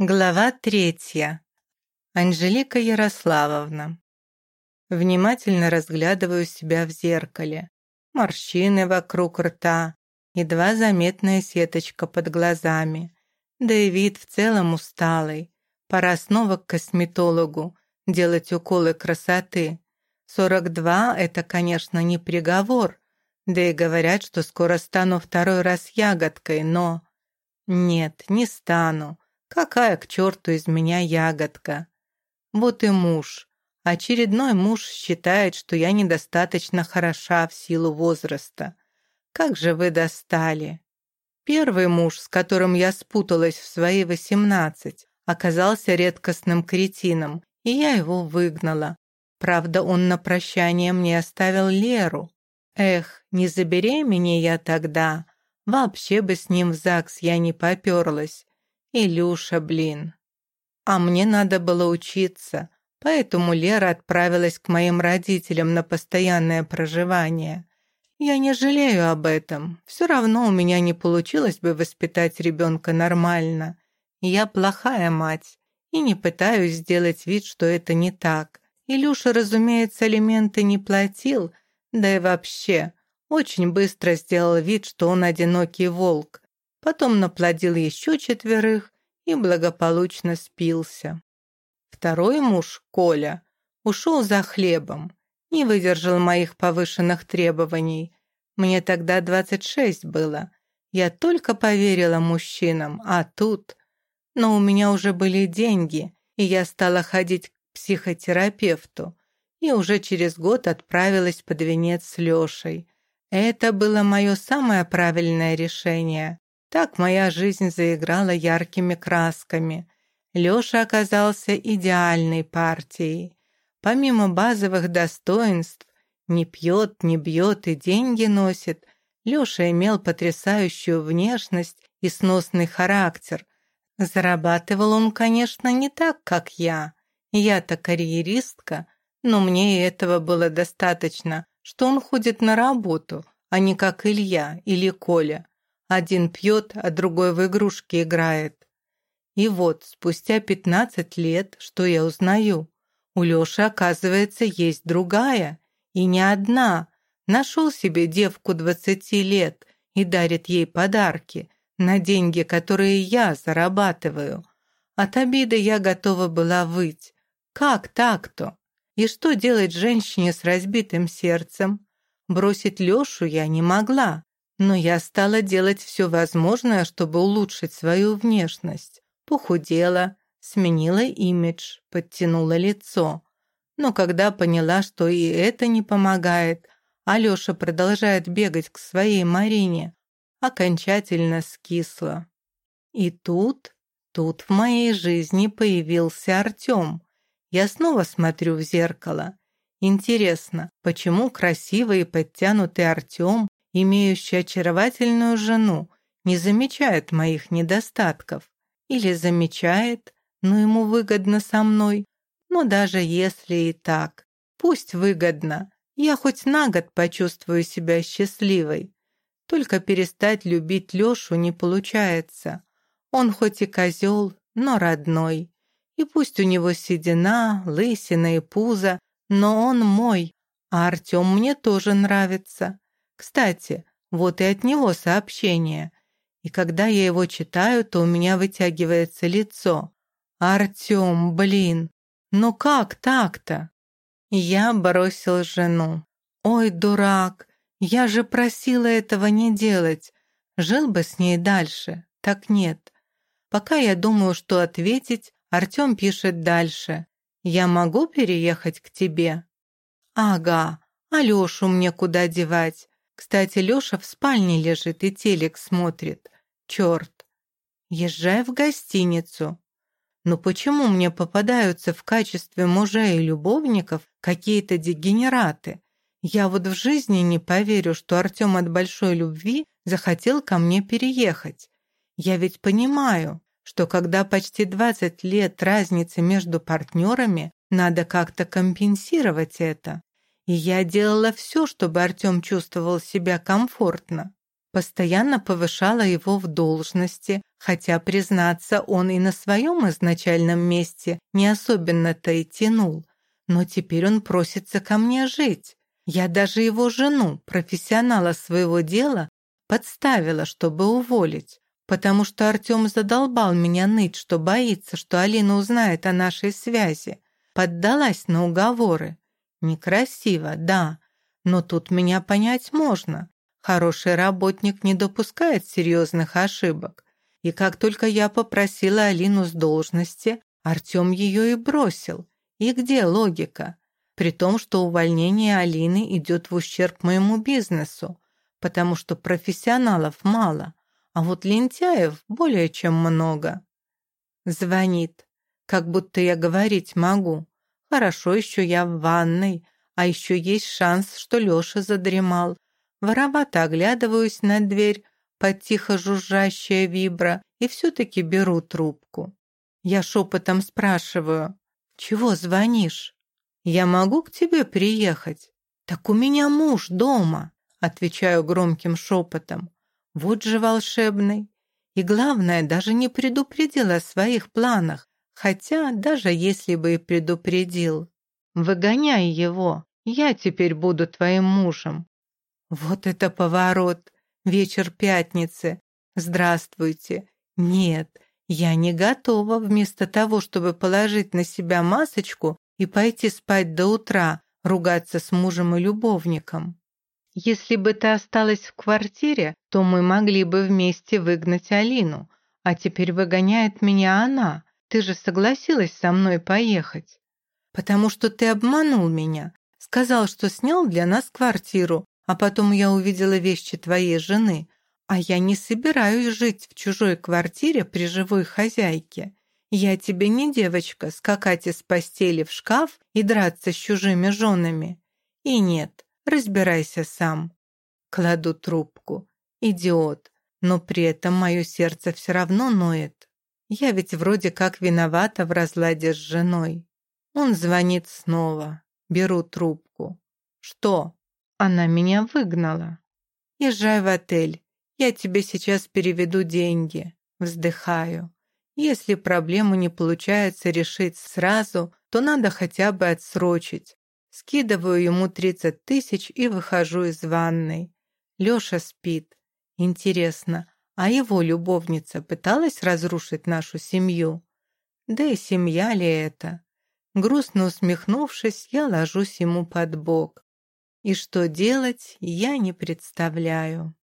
Глава третья. Анжелика Ярославовна. Внимательно разглядываю себя в зеркале. Морщины вокруг рта, едва заметная сеточка под глазами. Да и вид в целом усталый. Пора снова к косметологу, делать уколы красоты. 42 — это, конечно, не приговор. Да и говорят, что скоро стану второй раз ягодкой, но... Нет, не стану. Какая к черту из меня ягодка? Вот и муж. Очередной муж считает, что я недостаточно хороша в силу возраста. Как же вы достали. Первый муж, с которым я спуталась в свои восемнадцать, оказался редкостным кретином, и я его выгнала. Правда, он на прощание мне оставил Леру. Эх, не забеременея я тогда, вообще бы с ним в ЗАГС я не поперлась. Илюша, блин. А мне надо было учиться, поэтому Лера отправилась к моим родителям на постоянное проживание. Я не жалею об этом. Все равно у меня не получилось бы воспитать ребенка нормально. Я плохая мать и не пытаюсь сделать вид, что это не так. Илюша, разумеется, алименты не платил, да и вообще очень быстро сделал вид, что он одинокий волк, потом наплодил еще четверых и благополучно спился. Второй муж, Коля, ушел за хлебом, не выдержал моих повышенных требований. Мне тогда 26 было. Я только поверила мужчинам, а тут... Но у меня уже были деньги, и я стала ходить к психотерапевту. И уже через год отправилась под венец с Лешей. Это было мое самое правильное решение. Так моя жизнь заиграла яркими красками. Лёша оказался идеальной партией. Помимо базовых достоинств, не пьет, не бьет и деньги носит, Лёша имел потрясающую внешность и сносный характер. Зарабатывал он, конечно, не так, как я. Я-то карьеристка, но мне этого было достаточно, что он ходит на работу, а не как Илья или Коля. Один пьет, а другой в игрушки играет. И вот, спустя пятнадцать лет, что я узнаю? У Лёши, оказывается, есть другая. И не одна. Нашел себе девку двадцати лет и дарит ей подарки на деньги, которые я зарабатываю. От обиды я готова была выть. Как так-то? И что делать женщине с разбитым сердцем? Бросить Лёшу я не могла. Но я стала делать все возможное, чтобы улучшить свою внешность. Похудела, сменила имидж, подтянула лицо. Но когда поняла, что и это не помогает, Алёша продолжает бегать к своей Марине, окончательно скисла. И тут, тут в моей жизни появился Артём. Я снова смотрю в зеркало. Интересно, почему красивый и подтянутый Артём имеющий очаровательную жену, не замечает моих недостатков. Или замечает, но ему выгодно со мной. Но даже если и так, пусть выгодно, я хоть на год почувствую себя счастливой. Только перестать любить Лешу не получается. Он хоть и козел, но родной. И пусть у него седина, лысина и пузо, но он мой, а Артем мне тоже нравится. Кстати, вот и от него сообщение. И когда я его читаю, то у меня вытягивается лицо. «Артем, блин, ну как так-то?» Я бросил жену. «Ой, дурак, я же просила этого не делать. Жил бы с ней дальше, так нет. Пока я думаю, что ответить, Артем пишет дальше. «Я могу переехать к тебе?» «Ага, Алешу мне куда девать? Кстати, Лёша в спальне лежит и телек смотрит. Чёрт. Езжай в гостиницу. Но почему мне попадаются в качестве мужей и любовников какие-то дегенераты? Я вот в жизни не поверю, что Артём от большой любви захотел ко мне переехать. Я ведь понимаю, что когда почти 20 лет разницы между партнерами, надо как-то компенсировать это. И я делала все, чтобы Артем чувствовал себя комфортно. постоянно повышала его в должности, хотя, признаться, он и на своем изначальном месте не особенно-то и тянул. Но теперь он просится ко мне жить. Я даже его жену, профессионала своего дела, подставила, чтобы уволить, потому что Артем задолбал меня ныть, что боится, что Алина узнает о нашей связи. Поддалась на уговоры. Некрасиво, да, но тут меня понять можно. Хороший работник не допускает серьезных ошибок. И как только я попросила Алину с должности, Артем ее и бросил. И где логика? При том, что увольнение Алины идет в ущерб моему бизнесу, потому что профессионалов мало, а вот лентяев более чем много. Звонит, как будто я говорить могу. Хорошо еще я в ванной, а еще есть шанс, что Леша задремал. Воровато оглядываюсь на дверь под тихо жужжащая вибра и все-таки беру трубку. Я шепотом спрашиваю, «Чего звонишь?» «Я могу к тебе приехать?» «Так у меня муж дома», отвечаю громким шепотом. «Вот же волшебный!» И главное, даже не предупредил о своих планах, хотя даже если бы и предупредил. «Выгоняй его!» Я теперь буду твоим мужем». Вот это поворот. Вечер пятницы. Здравствуйте. Нет, я не готова вместо того, чтобы положить на себя масочку и пойти спать до утра, ругаться с мужем и любовником. Если бы ты осталась в квартире, то мы могли бы вместе выгнать Алину, а теперь выгоняет меня она. Ты же согласилась со мной поехать. Потому что ты обманул меня, Сказал, что снял для нас квартиру, а потом я увидела вещи твоей жены, а я не собираюсь жить в чужой квартире при живой хозяйке. Я тебе не девочка скакать из постели в шкаф и драться с чужими женами. И нет, разбирайся сам. Кладу трубку. Идиот. Но при этом мое сердце все равно ноет. Я ведь вроде как виновата в разладе с женой. Он звонит снова. Беру трубку. «Что?» Она меня выгнала. «Езжай в отель. Я тебе сейчас переведу деньги». Вздыхаю. Если проблему не получается решить сразу, то надо хотя бы отсрочить. Скидываю ему 30 тысяч и выхожу из ванной. Леша спит. Интересно, а его любовница пыталась разрушить нашу семью? Да и семья ли это? Грустно усмехнувшись, я ложусь ему под бок. И что делать, я не представляю.